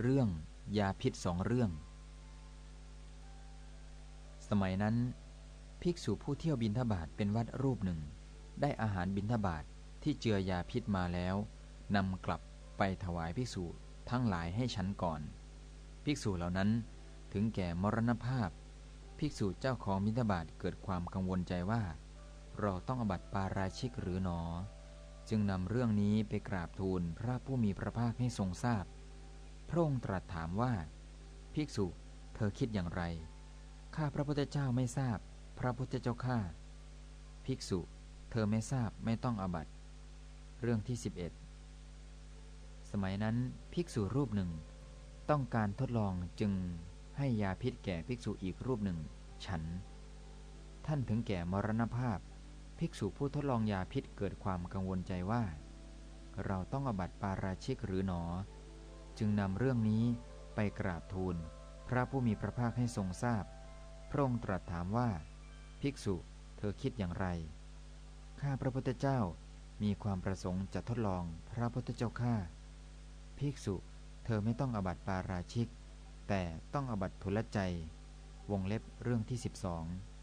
เรื่องยาพิษสองเรื่อง สมัยนั้น ภิกษุผู้เที่ยวบินทบาทเป็นวัดรูปหนึ่ง ได้อาหารบินทบาทที่เจือยาพิษมาแล้วนำกลับไปถวายภิกษุทั้งหลายให้ฉันก่อน ภิกษุเหล่านั้นถึงแก่มรณภาพ ภิกษุเจ้าของบินทบาทเกิดความกังวลใจว่า เราต้องอบัติปาราชิกหรือหนอ จึงนำเรื่องนี้ไปกราบทูลพระผู้มีพระภาคให้ทรงทราบพพ ระองค์ตรัสถามว่า ภิกษุ เธอคิดอย่างไร ข้าพระพุทธเจ้าไม่ทราบ พระพุทธเจ้าข้า ภิกษุ เธอไม่ทราบไม่ต้องอบัต เรื่องที่ 11 สมัยนั้นภิกษุรูปหนึ่ง ต้องการทดลองจึงให้ยาพิษแก่ภิกษุอีกรูปหนึ่ง ฉัน ท่านถึงแก่มรณภาพ ภิกษุผู้ทดลองยาพิษเกิดความกังวลใจว่า เราต้องอบัตปาราชิกหรือหนอ จึงนำเรื่องนี้ไปกราบทูล พระผู้มีพระภาคให้ทรงทราบพระองค์ตรัสถามว่า ภิกษุเธอคิดอย่างไร ข้าพระพุทธเจ้ามีความประสงค์จะทดลองพระพุทธเจ้าข้าภิกษุเธอไม่ต้องอบัติปาราชิก แต่ต้องอบัติทุลใจ วงเล็บเรื่องที่ 12